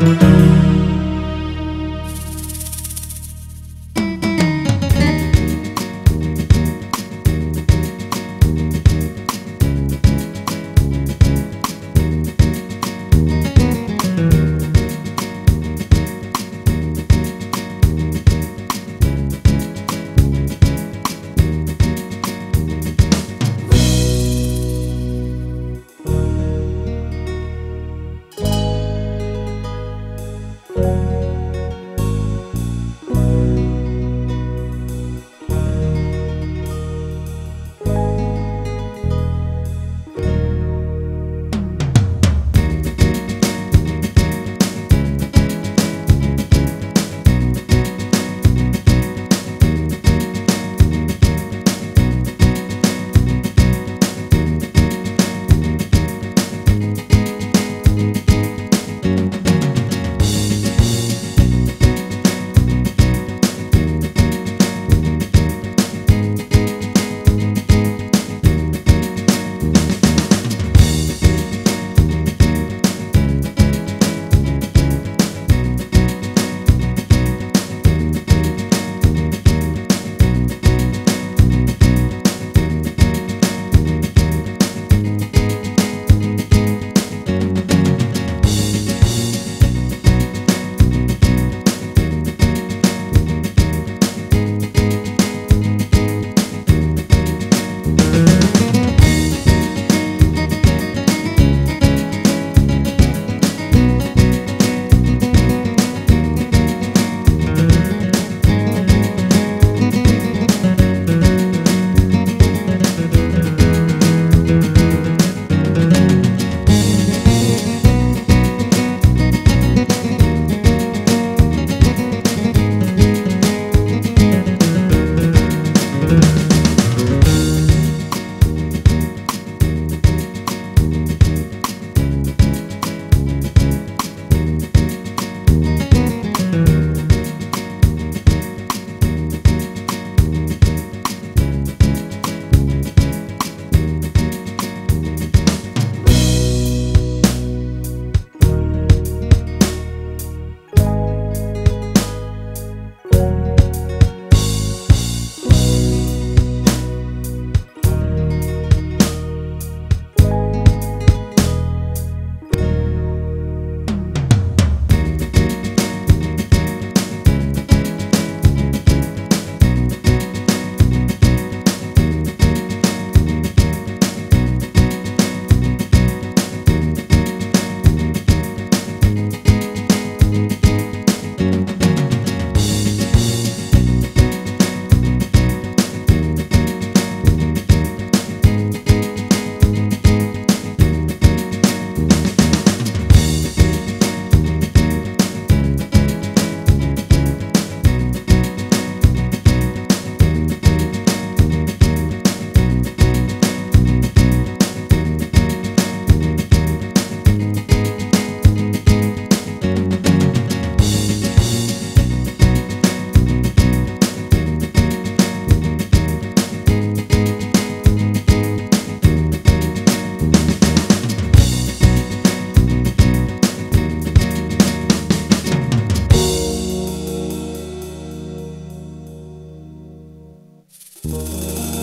Música Música